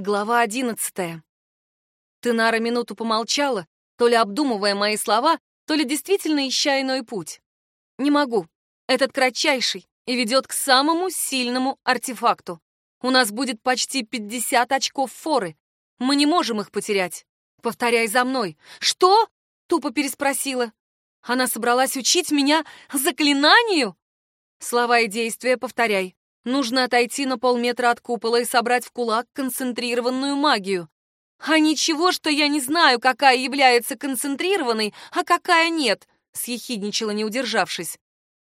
Глава одиннадцатая. Тынара минуту помолчала, то ли обдумывая мои слова, то ли действительно ища иной путь. Не могу. Этот кратчайший и ведет к самому сильному артефакту. У нас будет почти 50 очков форы. Мы не можем их потерять. Повторяй за мной. Что? Тупо переспросила. Она собралась учить меня заклинанию? Слова и действия повторяй. Нужно отойти на полметра от купола и собрать в кулак концентрированную магию. А ничего, что я не знаю, какая является концентрированной, а какая нет, съехидничала, не удержавшись.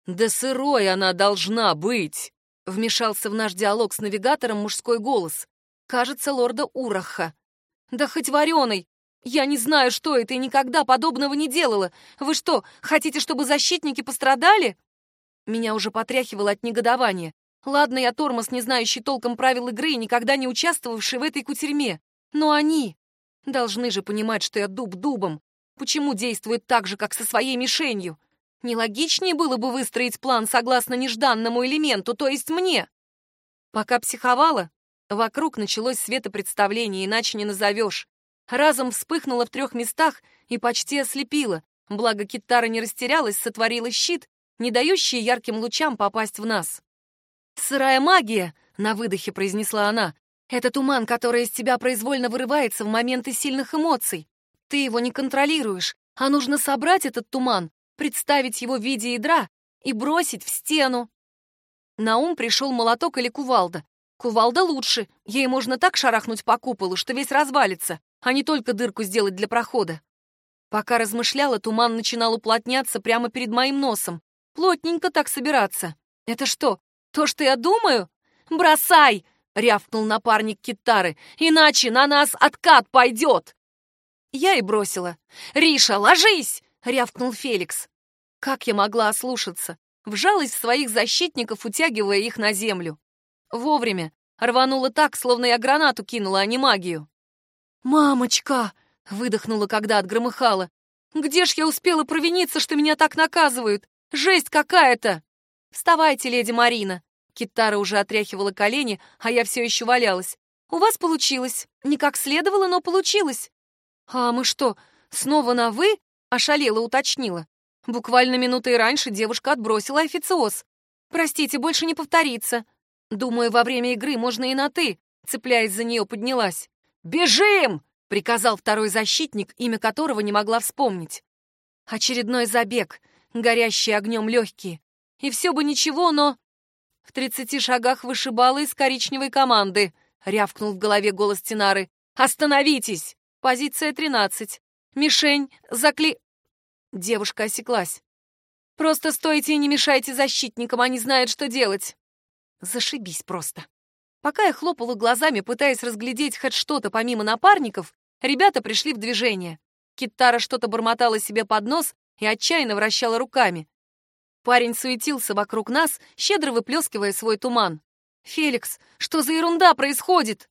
Да сырой она должна быть, вмешался в наш диалог с навигатором мужской голос. Кажется, лорда Ураха. Да хоть вареный. Я не знаю, что это, и никогда подобного не делала. Вы что, хотите, чтобы защитники пострадали? Меня уже потряхивало от негодования. Ладно, я тормоз, не знающий толком правил игры и никогда не участвовавший в этой кутерьме. Но они должны же понимать, что я дуб дубом. Почему действует так же, как со своей мишенью? Нелогичнее было бы выстроить план согласно нежданному элементу, то есть мне. Пока психовала, вокруг началось светопредставление, иначе не назовешь. Разом вспыхнула в трех местах и почти ослепила, благо Китара не растерялась, сотворила щит, не дающий ярким лучам попасть в нас. «Сырая магия!» — на выдохе произнесла она. «Это туман, который из тебя произвольно вырывается в моменты сильных эмоций. Ты его не контролируешь, а нужно собрать этот туман, представить его в виде ядра и бросить в стену». На ум пришел молоток или кувалда. Кувалда лучше, ей можно так шарахнуть по куполу, что весь развалится, а не только дырку сделать для прохода. Пока размышляла, туман начинал уплотняться прямо перед моим носом. Плотненько так собираться. Это что, «То, что я думаю? Бросай!» — рявкнул напарник Китары. «Иначе на нас откат пойдет!» Я и бросила. «Риша, ложись!» — рявкнул Феликс. Как я могла ослушаться? Вжалась в своих защитников, утягивая их на землю. Вовремя. Рванула так, словно я гранату кинула, а не магию. «Мамочка!» — выдохнула, когда отгромыхала. «Где ж я успела провиниться, что меня так наказывают? Жесть какая-то!» «Вставайте, леди Марина!» Китара уже отряхивала колени, а я все еще валялась. «У вас получилось. Не как следовало, но получилось». «А мы что, снова на «вы»?» — ошалела уточнила. Буквально минутой раньше девушка отбросила официоз. «Простите, больше не повторится». Думаю, во время игры можно и на «ты», цепляясь за нее, поднялась. «Бежим!» — приказал второй защитник, имя которого не могла вспомнить. Очередной забег, горящие огнем легкие. И все бы ничего, но... В тридцати шагах вышибала из коричневой команды, рявкнул в голове голос Тинары. Остановитесь! Позиция тринадцать. Мишень, закли... Девушка осеклась. Просто стойте и не мешайте защитникам, они знают, что делать. Зашибись просто. Пока я хлопала глазами, пытаясь разглядеть хоть что-то помимо напарников, ребята пришли в движение. Китара что-то бормотала себе под нос и отчаянно вращала руками. Парень суетился вокруг нас, щедро выплескивая свой туман. «Феликс, что за ерунда происходит?»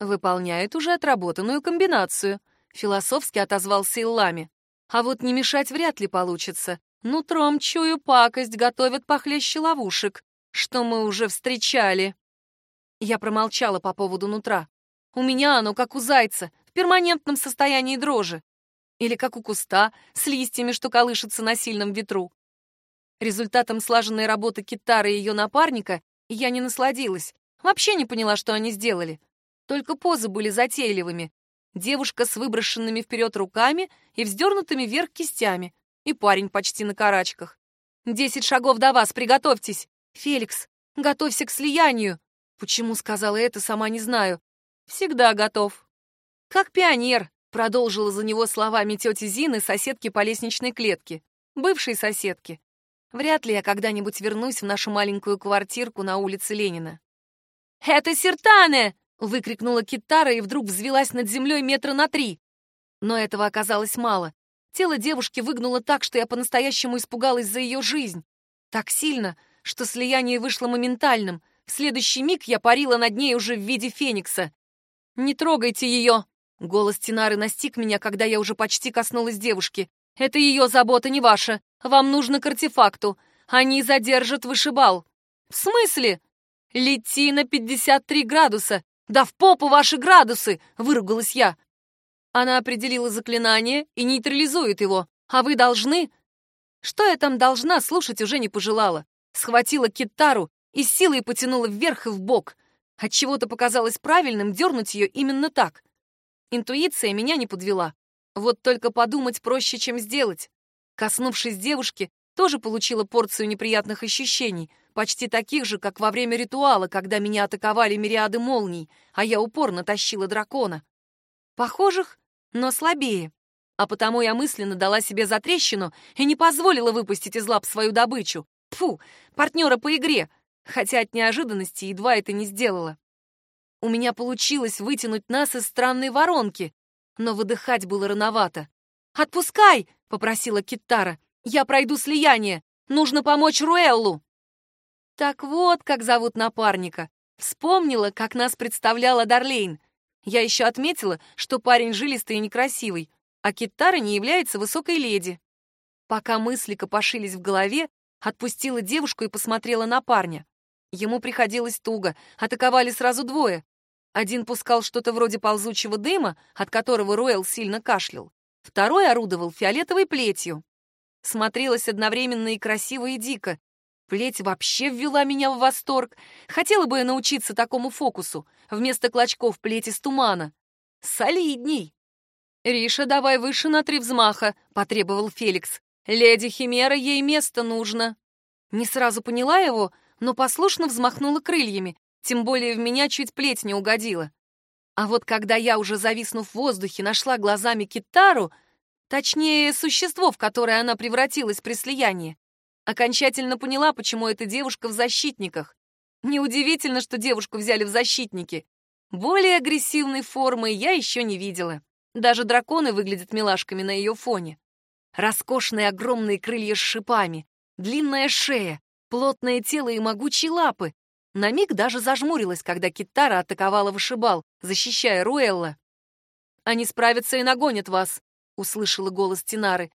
«Выполняет уже отработанную комбинацию», — философски отозвался Иллами. «А вот не мешать вряд ли получится. Нутром чую пакость, готовят похлеще ловушек, что мы уже встречали». Я промолчала по поводу нутра. У меня оно, как у зайца, в перманентном состоянии дрожи. Или как у куста, с листьями, что колышется на сильном ветру. Результатом слаженной работы Китары и ее напарника я не насладилась. Вообще не поняла, что они сделали. Только позы были затейливыми. Девушка с выброшенными вперед руками и вздернутыми вверх кистями. И парень почти на карачках. «Десять шагов до вас, приготовьтесь! Феликс, готовься к слиянию!» Почему сказала это, сама не знаю. «Всегда готов». «Как пионер», — продолжила за него словами тети Зины, соседки по лестничной клетке. Бывшей соседки. Вряд ли я когда-нибудь вернусь в нашу маленькую квартирку на улице Ленина. «Это Сертане!» — выкрикнула Китара и вдруг взвелась над землей метра на три. Но этого оказалось мало. Тело девушки выгнуло так, что я по-настоящему испугалась за ее жизнь. Так сильно, что слияние вышло моментальным. В следующий миг я парила над ней уже в виде феникса. «Не трогайте ее!» Голос Тинары настиг меня, когда я уже почти коснулась девушки. «Это ее забота, не ваша. Вам нужно к артефакту. Они задержат вышибал. В смысле? Лети на 53 градуса. «Да в попу ваши градусы!» — выругалась я. Она определила заклинание и нейтрализует его, а вы должны... Что я там должна, слушать уже не пожелала. Схватила китару и силой потянула вверх и вбок. Отчего-то показалось правильным дернуть ее именно так. Интуиция меня не подвела. Вот только подумать проще, чем сделать. Коснувшись девушки, тоже получила порцию неприятных ощущений, почти таких же, как во время ритуала, когда меня атаковали мириады молний, а я упорно тащила дракона. Похожих, но слабее. А потому я мысленно дала себе затрещину и не позволила выпустить из лап свою добычу. Фу, партнера по игре, хотя от неожиданности едва это не сделала. У меня получилось вытянуть нас из странной воронки, но выдыхать было рановато. «Отпускай!» — попросила Киттара. «Я пройду слияние. Нужно помочь Руэллу!» Так вот, как зовут напарника. Вспомнила, как нас представляла Дарлейн. Я еще отметила, что парень жилистый и некрасивый, а Киттара не является высокой леди. Пока мысли копошились в голове, отпустила девушку и посмотрела на парня. Ему приходилось туго, атаковали сразу двое. Один пускал что-то вроде ползучего дыма, от которого Ройл сильно кашлял. Второй орудовал фиолетовой плетью. Смотрелось одновременно и красиво, и дико. Плеть вообще ввела меня в восторг. Хотела бы я научиться такому фокусу. Вместо клочков плеть из тумана. Солидней. «Риша, давай выше на три взмаха», — потребовал Феликс. «Леди Химера, ей место нужно». Не сразу поняла его, но послушно взмахнула крыльями, тем более в меня чуть плеть не угодила. А вот когда я, уже зависнув в воздухе, нашла глазами китару, точнее, существо, в которое она превратилась при слиянии, окончательно поняла, почему эта девушка в защитниках. Неудивительно, что девушку взяли в защитники. Более агрессивной формы я еще не видела. Даже драконы выглядят милашками на ее фоне. Роскошные огромные крылья с шипами, длинная шея, плотное тело и могучие лапы. На миг даже зажмурилась, когда Китара атаковала вышибал, защищая Руэлла. «Они справятся и нагонят вас», — услышала голос Тинары.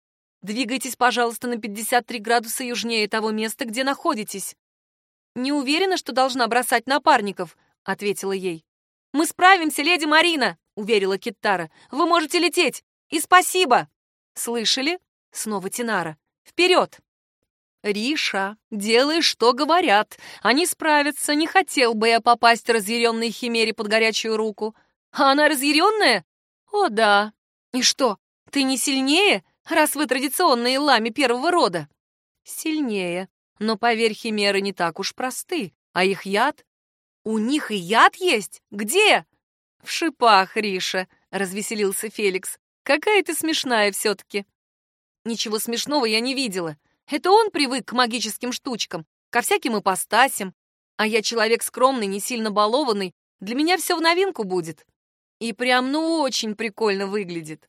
«Двигайтесь, пожалуйста, на 53 градуса южнее того места, где находитесь». «Не уверена, что должна бросать напарников», — ответила ей. «Мы справимся, леди Марина!» уверила Киттара. «Вы можете лететь! И спасибо!» «Слышали?» — снова Тинара. «Вперед!» «Риша, делай, что говорят. Они справятся. Не хотел бы я попасть разъяренной химере под горячую руку. А она разъяренная? О, да. И что, ты не сильнее, раз вы традиционные лами первого рода?» «Сильнее. Но, поверь, химеры не так уж просты. А их яд? У них и яд есть? Где?» «В шипах, Риша», — развеселился Феликс. «Какая ты смешная все-таки». Ничего смешного я не видела. Это он привык к магическим штучкам, ко всяким ипостасям. А я человек скромный, не сильно балованный. Для меня все в новинку будет. И прям ну очень прикольно выглядит.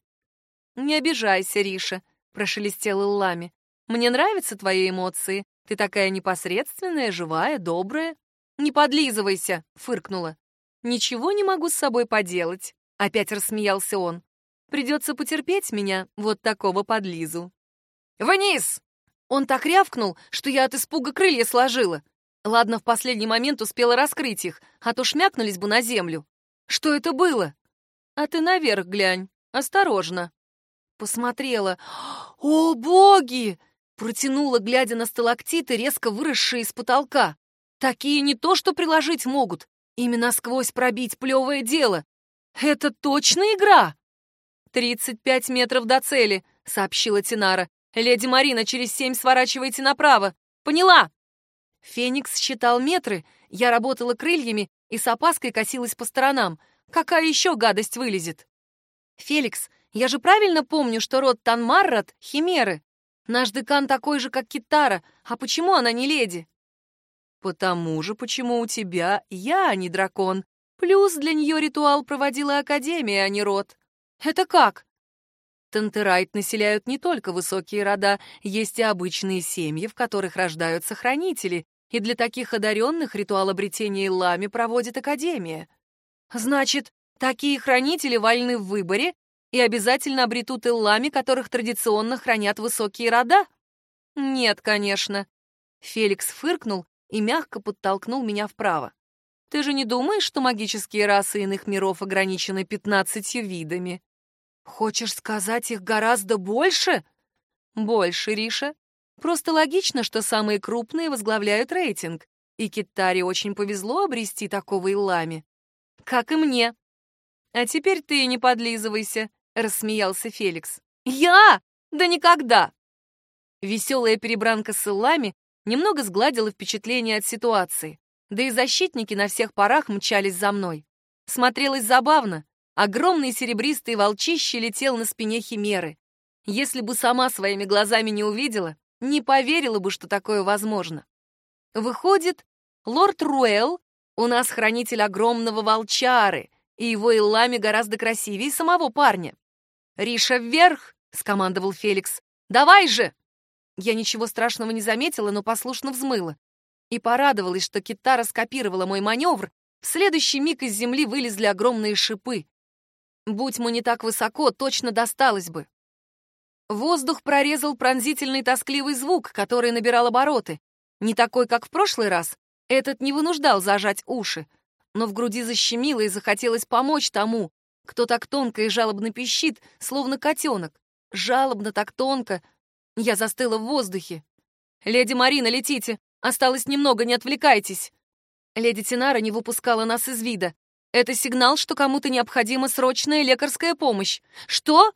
«Не обижайся, Риша», — прошелестела Лами. «Мне нравятся твои эмоции. Ты такая непосредственная, живая, добрая». «Не подлизывайся», — фыркнула. «Ничего не могу с собой поделать», — опять рассмеялся он. «Придется потерпеть меня, вот такого подлизу». «Вниз!» Он так рявкнул, что я от испуга крылья сложила. Ладно, в последний момент успела раскрыть их, а то шмякнулись бы на землю. Что это было? А ты наверх глянь, осторожно. Посмотрела. О, боги! Протянула, глядя на сталактиты, резко выросшие из потолка. Такие не то что приложить могут, Ими насквозь пробить плевое дело. Это точно игра? «Тридцать пять метров до цели», — сообщила Тинара. «Леди Марина, через семь сворачивайте направо. Поняла?» Феникс считал метры, я работала крыльями и с опаской косилась по сторонам. Какая еще гадость вылезет? «Феликс, я же правильно помню, что род Танмаррат — химеры. Наш декан такой же, как Китара. А почему она не леди?» Потому же, почему у тебя я, а не дракон. Плюс для нее ритуал проводила Академия, а не род. Это как? Тантерайт населяют не только высокие рода, есть и обычные семьи, в которых рождаются хранители, и для таких одаренных ритуал обретения лами проводит Академия. Значит, такие хранители вольны в выборе и обязательно обретут иллами, которых традиционно хранят высокие рода? Нет, конечно. Феликс фыркнул и мягко подтолкнул меня вправо. Ты же не думаешь, что магические расы иных миров ограничены пятнадцатью видами? Хочешь сказать, их гораздо больше? Больше, Риша. Просто логично, что самые крупные возглавляют рейтинг, и Китаре очень повезло обрести такого Иллами. Как и мне. А теперь ты не подлизывайся, рассмеялся Феликс. Я? Да никогда! Веселая перебранка с Иллами немного сгладила впечатление от ситуации, да и защитники на всех парах мчались за мной. Смотрелось забавно. Огромный серебристый волчище летел на спине Химеры. Если бы сама своими глазами не увидела, не поверила бы, что такое возможно. Выходит, лорд Руэлл у нас хранитель огромного волчары, и его Иллами гораздо красивее самого парня. «Риша, вверх!» — скомандовал Феликс. «Давай же!» Я ничего страшного не заметила, но послушно взмыла. И порадовалась, что Китара скопировала мой маневр. В следующий миг из земли вылезли огромные шипы. Будь мы не так высоко, точно досталось бы. Воздух прорезал пронзительный тоскливый звук, который набирал обороты. Не такой, как в прошлый раз. Этот не вынуждал зажать уши. Но в груди защемило и захотелось помочь тому, кто так тонко и жалобно пищит, словно котенок. Жалобно так тонко. Я застыла в воздухе. «Леди Марина, летите! Осталось немного, не отвлекайтесь!» Леди Тинара не выпускала нас из вида. Это сигнал, что кому-то необходима срочная лекарская помощь. Что?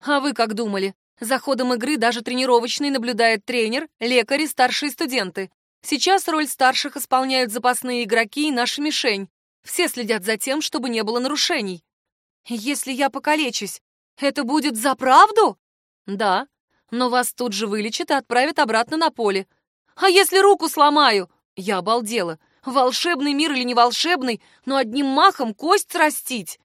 А вы как думали? За ходом игры даже тренировочный наблюдает тренер, лекарь и старшие студенты. Сейчас роль старших исполняют запасные игроки и наша мишень. Все следят за тем, чтобы не было нарушений. Если я покалечусь, это будет за правду? Да, но вас тут же вылечат и отправят обратно на поле. А если руку сломаю? Я обалдела. Волшебный мир или не волшебный, но одним махом кость срастить?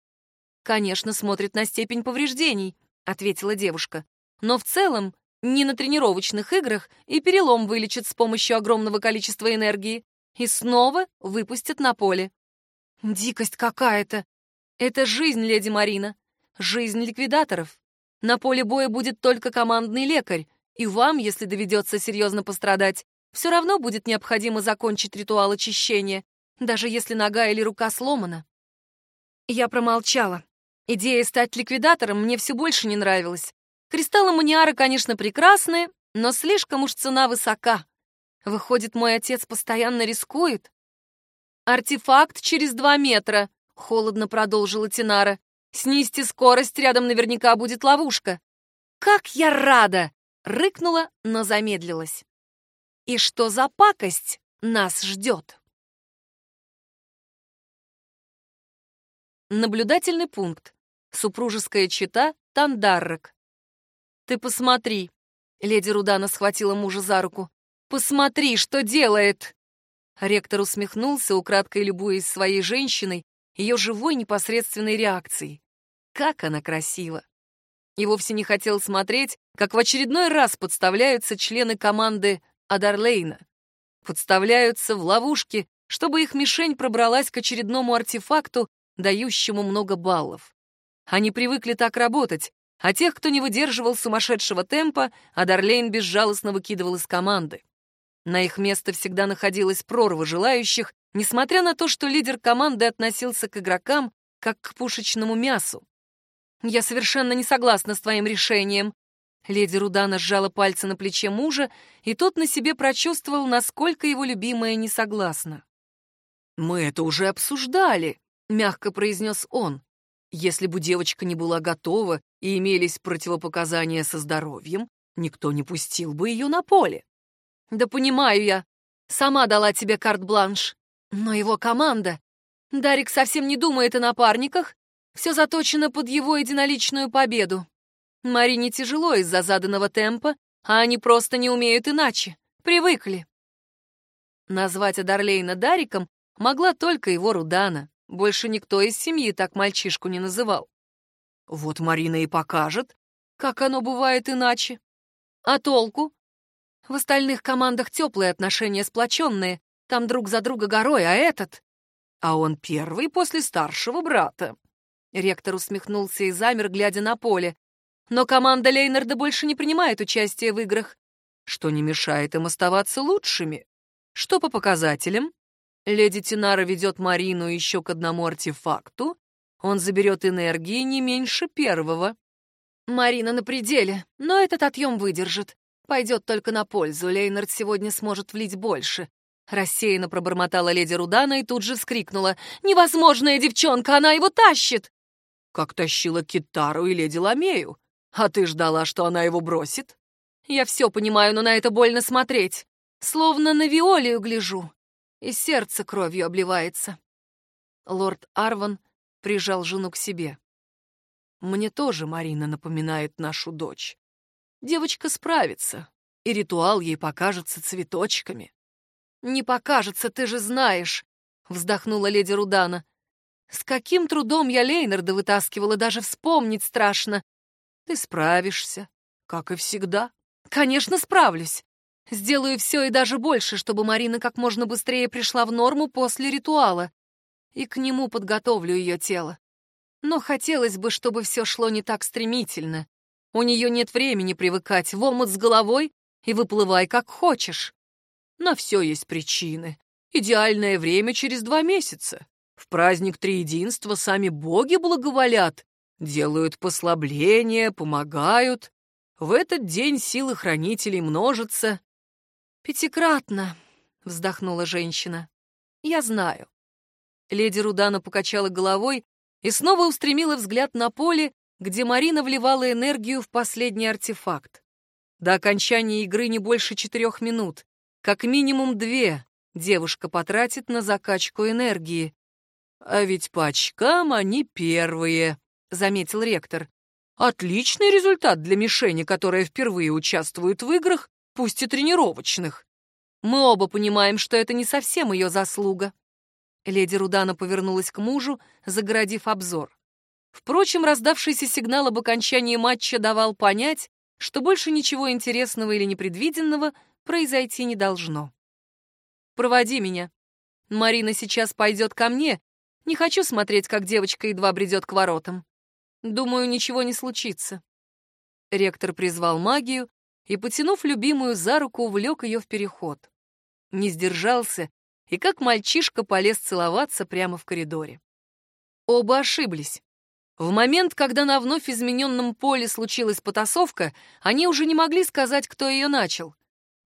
Конечно, смотрит на степень повреждений. — ответила девушка. «Но в целом не на тренировочных играх и перелом вылечат с помощью огромного количества энергии и снова выпустят на поле». «Дикость какая-то! Это жизнь, леди Марина, жизнь ликвидаторов. На поле боя будет только командный лекарь, и вам, если доведется серьезно пострадать, все равно будет необходимо закончить ритуал очищения, даже если нога или рука сломана». Я промолчала. Идея стать ликвидатором мне все больше не нравилась. Кристаллы маниара, конечно, прекрасны, но слишком уж цена высока. Выходит, мой отец постоянно рискует? «Артефакт через два метра», — холодно продолжила Тинара. «Снизьте скорость, рядом наверняка будет ловушка». «Как я рада!» — рыкнула, но замедлилась. «И что за пакость нас ждет?» Наблюдательный пункт. Супружеская чета Тандаррок. «Ты посмотри!» — леди Рудана схватила мужа за руку. «Посмотри, что делает!» Ректор усмехнулся, украдкой любуясь своей женщиной, ее живой непосредственной реакцией. Как она красива! И вовсе не хотел смотреть, как в очередной раз подставляются члены команды Адарлейна. Подставляются в ловушке, чтобы их мишень пробралась к очередному артефакту, дающему много баллов. Они привыкли так работать, а тех, кто не выдерживал сумасшедшего темпа, Адарлейн безжалостно выкидывал из команды. На их место всегда находилась прорва желающих, несмотря на то, что лидер команды относился к игрокам как к пушечному мясу. «Я совершенно не согласна с твоим решением». Леди Рудана сжала пальцы на плече мужа, и тот на себе прочувствовал, насколько его любимая не согласна. «Мы это уже обсуждали», — мягко произнес он. Если бы девочка не была готова и имелись противопоказания со здоровьем, никто не пустил бы ее на поле. Да понимаю я. Сама дала тебе карт-бланш. Но его команда... Дарик совсем не думает о напарниках. Все заточено под его единоличную победу. Марине тяжело из-за заданного темпа, а они просто не умеют иначе. Привыкли. Назвать Адарлейна Дариком могла только его Рудана. Больше никто из семьи так мальчишку не называл. Вот Марина и покажет, как оно бывает иначе. А толку? В остальных командах теплые отношения сплоченные, там друг за друга горой, а этот... А он первый после старшего брата. Ректор усмехнулся и замер, глядя на поле. Но команда Лейнарда больше не принимает участие в играх, что не мешает им оставаться лучшими. Что по показателям? Леди Тинара ведет Марину еще к одному артефакту. Он заберет энергии не меньше первого. Марина на пределе, но этот отъем выдержит. Пойдет только на пользу, Лейнард сегодня сможет влить больше. Рассеянно пробормотала леди Рудана и тут же вскрикнула. «Невозможная девчонка, она его тащит!» «Как тащила Китару и леди Ламею. А ты ждала, что она его бросит?» «Я все понимаю, но на это больно смотреть. Словно на Виолию гляжу. И сердце кровью обливается». Лорд Арван прижал жену к себе. «Мне тоже Марина напоминает нашу дочь. Девочка справится, и ритуал ей покажется цветочками». «Не покажется, ты же знаешь», — вздохнула леди Рудана. «С каким трудом я Лейнарда вытаскивала, даже вспомнить страшно. Ты справишься, как и всегда». «Конечно, справлюсь. Сделаю все и даже больше, чтобы Марина как можно быстрее пришла в норму после ритуала. И к нему подготовлю ее тело. Но хотелось бы, чтобы все шло не так стремительно. У нее нет времени привыкать в омут с головой и выплывай как хочешь. На все есть причины. Идеальное время через два месяца. В праздник Триединства сами боги благоволят, делают послабления, помогают. В этот день силы хранителей множатся. «Пятикратно», — вздохнула женщина. «Я знаю». Леди Рудана покачала головой и снова устремила взгляд на поле, где Марина вливала энергию в последний артефакт. До окончания игры не больше четырех минут. Как минимум две девушка потратит на закачку энергии. А ведь по очкам они первые, заметил ректор. Отличный результат для мишени, которая впервые участвует в играх, пусть и тренировочных. Мы оба понимаем, что это не совсем ее заслуга. Леди Рудана повернулась к мужу, загородив обзор. Впрочем, раздавшийся сигнал об окончании матча давал понять, что больше ничего интересного или непредвиденного произойти не должно. «Проводи меня. Марина сейчас пойдет ко мне. Не хочу смотреть, как девочка едва бредет к воротам. Думаю, ничего не случится». Ректор призвал магию и, потянув любимую за руку, увлек ее в переход. Не сдержался и как мальчишка полез целоваться прямо в коридоре. Оба ошиблись. В момент, когда на вновь измененном поле случилась потасовка, они уже не могли сказать, кто ее начал.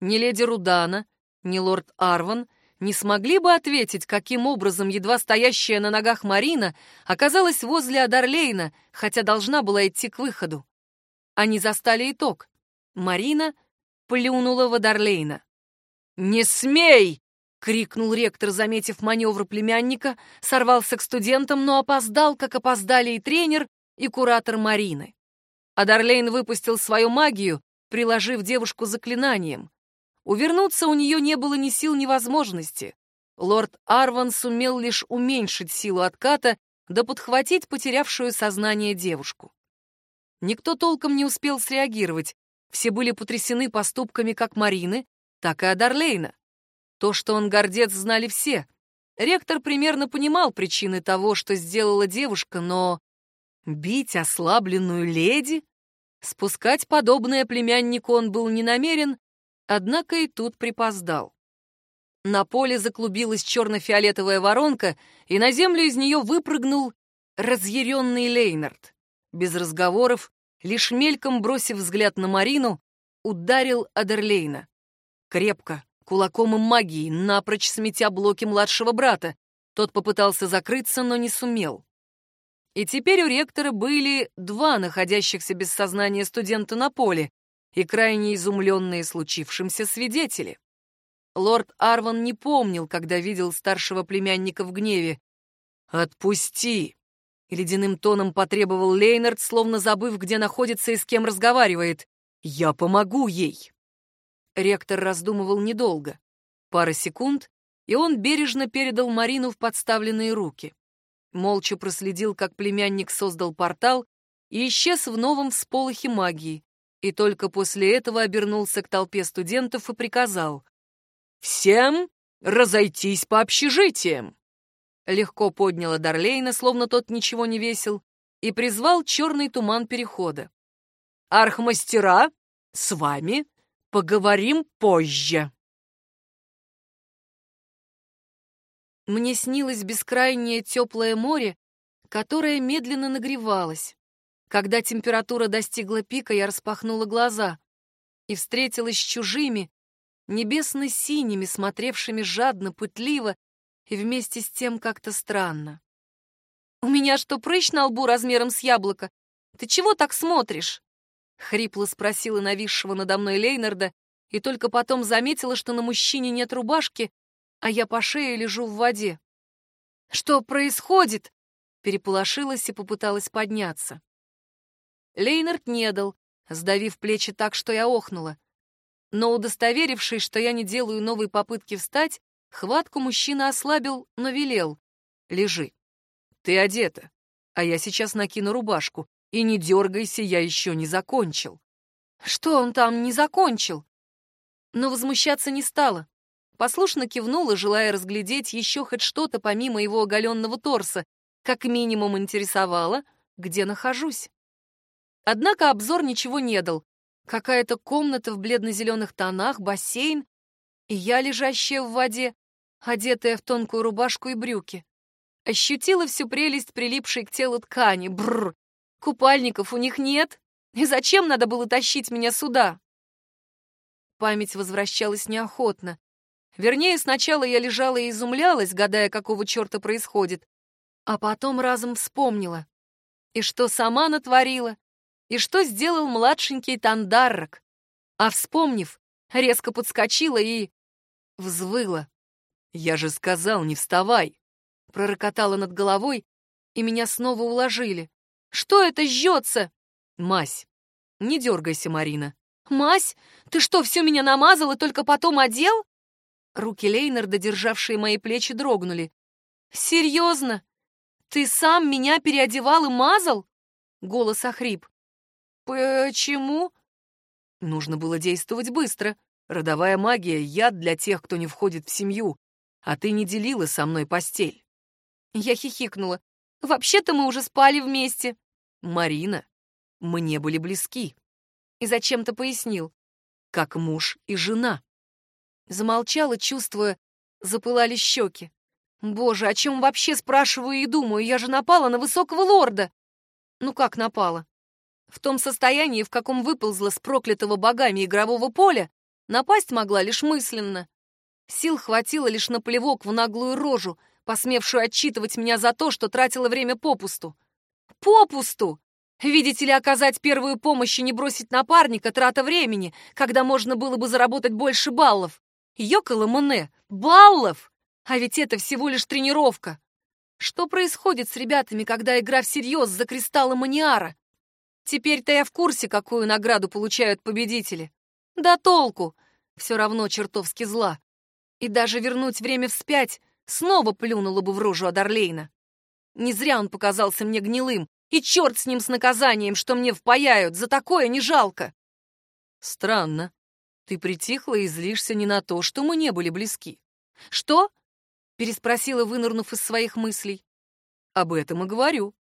Ни леди Рудана, ни лорд Арван не смогли бы ответить, каким образом едва стоящая на ногах Марина оказалась возле Адарлейна, хотя должна была идти к выходу. Они застали итог. Марина плюнула в Адарлейна. «Не смей!» — крикнул ректор, заметив маневр племянника, сорвался к студентам, но опоздал, как опоздали и тренер, и куратор Марины. Адарлейн выпустил свою магию, приложив девушку заклинанием. Увернуться у нее не было ни сил, ни возможности. Лорд Арван сумел лишь уменьшить силу отката да подхватить потерявшую сознание девушку. Никто толком не успел среагировать. Все были потрясены поступками как Марины, так и Адарлейна. То, что он гордец, знали все. Ректор примерно понимал причины того, что сделала девушка, но... Бить ослабленную леди? Спускать подобное племяннику он был не намерен, Однако и тут припоздал. На поле заклубилась черно-фиолетовая воронка, и на землю из нее выпрыгнул разъяренный Лейнард. Без разговоров, лишь мельком бросив взгляд на Марину, ударил Адерлейна. Крепко, кулаком и магией, напрочь сметя блоки младшего брата. Тот попытался закрыться, но не сумел. И теперь у ректора были два находящихся без сознания студента на поле, и крайне изумленные случившимся свидетели. Лорд Арван не помнил, когда видел старшего племянника в гневе. «Отпусти!» — ледяным тоном потребовал Лейнард, словно забыв, где находится и с кем разговаривает. «Я помогу ей!» Ректор раздумывал недолго. Пара секунд, и он бережно передал Марину в подставленные руки. Молча проследил, как племянник создал портал и исчез в новом всполохе магии, и только после этого обернулся к толпе студентов и приказал «Всем разойтись по общежитиям!» Легко подняла Дарлейна, словно тот ничего не весил, и призвал черный туман перехода. «Архмастера, с вами поговорим позже!» Мне снилось бескрайнее теплое море, которое медленно нагревалось. Когда температура достигла пика, я распахнула глаза и встретилась с чужими, небесно-синими, смотревшими жадно, пытливо и вместе с тем как-то странно. «У меня что, прыщ на лбу размером с яблоко? Ты чего так смотришь?» Хрипло спросила нависшего надо мной Лейнарда и только потом заметила, что на мужчине нет рубашки, а я по шее лежу в воде. «Что происходит?» Переполошилась и попыталась подняться. Лейнард не дал, сдавив плечи так, что я охнула. Но, удостоверившись, что я не делаю новой попытки встать, хватку мужчина ослабил, но велел. «Лежи. Ты одета, а я сейчас накину рубашку. И не дергайся, я еще не закончил». «Что он там не закончил?» Но возмущаться не стала. Послушно кивнула, желая разглядеть еще хоть что-то помимо его оголенного торса, как минимум интересовала, где нахожусь. Однако обзор ничего не дал. Какая-то комната в бледно-зеленых тонах, бассейн, и я, лежащая в воде, одетая в тонкую рубашку и брюки. Ощутила всю прелесть прилипшей к телу ткани. Бррр! Купальников у них нет? И зачем надо было тащить меня сюда? Память возвращалась неохотно. Вернее, сначала я лежала и изумлялась, гадая, какого черта происходит, а потом разом вспомнила. И что сама натворила, и что сделал младшенький Тандаррок. А вспомнив, резко подскочила и... взвыла. «Я же сказал, не вставай!» Пророкотала над головой, и меня снова уложили. «Что это жжется?» «Мась, не дергайся, Марина». «Мась? Ты что, всю меня намазал и только потом одел?» Руки Лейнарда, державшие мои плечи, дрогнули. «Серьезно? Ты сам меня переодевал и мазал?» Голос охрип. «Почему?» Нужно было действовать быстро. Родовая магия — яд для тех, кто не входит в семью. А ты не делила со мной постель. Я хихикнула. «Вообще-то мы уже спали вместе». «Марина, мы не были близки». И зачем-то пояснил. «Как муж и жена». Замолчала, чувствуя, запылали щеки. Боже, о чем вообще спрашиваю и думаю? Я же напала на высокого лорда. Ну как напала? В том состоянии, в каком выползла с проклятого богами игрового поля, напасть могла лишь мысленно. Сил хватило лишь на плевок в наглую рожу, посмевшую отчитывать меня за то, что тратила время попусту. Попусту! Видите ли, оказать первую помощь и не бросить напарника — трата времени, когда можно было бы заработать больше баллов. Йокола Моне, баллов! А ведь это всего лишь тренировка. Что происходит с ребятами, когда игра всерьез за кристаллы Маниара? Теперь-то я в курсе, какую награду получают победители. Да толку! Все равно чертовски зла. И даже вернуть время вспять снова плюнула бы в рожу Адарлейна. Не зря он показался мне гнилым, и черт с ним с наказанием, что мне впаяют, за такое не жалко. Странно. Ты притихла и злишься не на то, что мы не были близки. Что? Переспросила, вынырнув из своих мыслей. Об этом и говорю.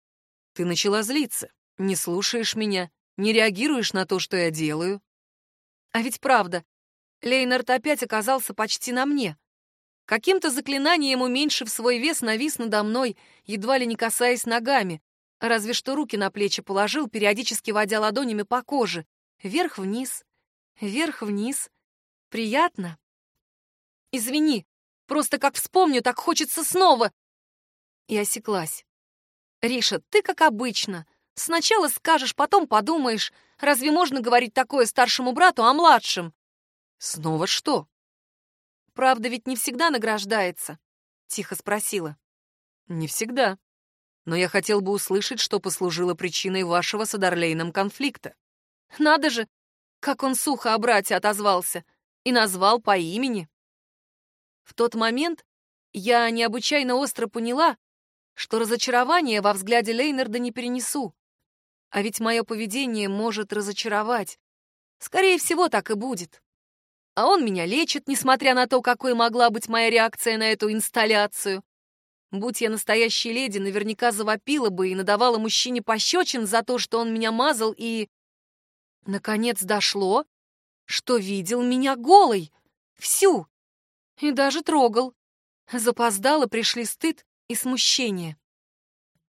Ты начала злиться, не слушаешь меня, не реагируешь на то, что я делаю. А ведь правда, Лейнард опять оказался почти на мне. Каким-то заклинанием, уменьшив свой вес, навис надо мной, едва ли не касаясь ногами, разве что руки на плечи положил, периодически водя ладонями по коже. Вверх-вниз, вверх-вниз. Приятно. Извини, просто как вспомню, так хочется снова. И осеклась. Риша, ты как обычно. Сначала скажешь, потом подумаешь. Разве можно говорить такое старшему брату о младшем? Снова что? Правда ведь не всегда награждается, тихо спросила. Не всегда. Но я хотел бы услышать, что послужило причиной вашего с Адарлейном конфликта. Надо же, как он сухо о брате отозвался и назвал по имени. В тот момент я необычайно остро поняла, что разочарование во взгляде Лейнарда не перенесу. А ведь мое поведение может разочаровать. Скорее всего, так и будет. А он меня лечит, несмотря на то, какой могла быть моя реакция на эту инсталляцию. Будь я настоящей леди, наверняка завопила бы и надавала мужчине пощечин за то, что он меня мазал и... Наконец дошло, что видел меня голой. Всю. И даже трогал. Запоздало пришли стыд и смущение.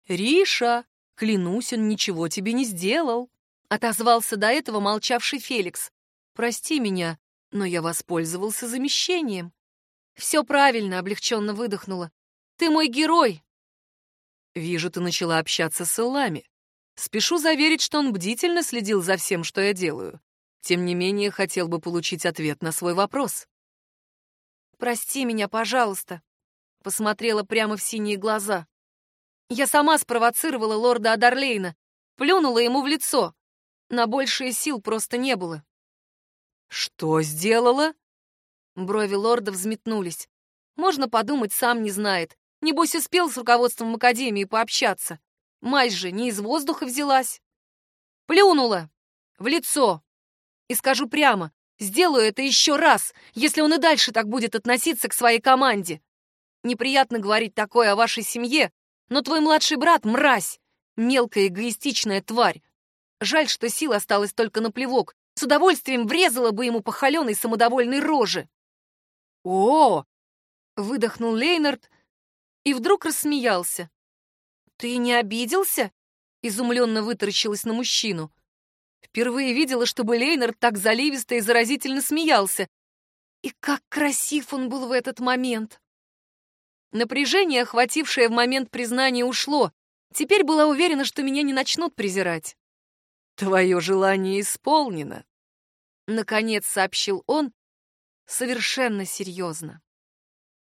«Риша, клянусь, он ничего тебе не сделал», — отозвался до этого молчавший Феликс. «Прости меня, но я воспользовался замещением». «Все правильно», — облегченно выдохнула. «Ты мой герой!» «Вижу, ты начала общаться с Эллами. Спешу заверить, что он бдительно следил за всем, что я делаю. Тем не менее, хотел бы получить ответ на свой вопрос». «Прости меня, пожалуйста», — посмотрела прямо в синие глаза. «Я сама спровоцировала лорда Адарлейна, плюнула ему в лицо. На большие сил просто не было». «Что сделала?» Брови лорда взметнулись. Можно подумать, сам не знает. Небось, успел с руководством Академии пообщаться. Мать же не из воздуха взялась. Плюнула. В лицо. И скажу прямо, сделаю это еще раз, если он и дальше так будет относиться к своей команде. Неприятно говорить такое о вашей семье, но твой младший брат — мразь, мелкая эгоистичная тварь. Жаль, что сил осталось только на плевок. С удовольствием врезала бы ему по холеной самодовольной роже. «О!» — выдохнул Лейнард и вдруг рассмеялся. «Ты не обиделся?» — изумленно вытаращилась на мужчину. Впервые видела, чтобы Лейнард так заливисто и заразительно смеялся. И как красив он был в этот момент! Напряжение, охватившее в момент признания, ушло. Теперь была уверена, что меня не начнут презирать. «Твое желание исполнено», — наконец сообщил он, совершенно серьезно.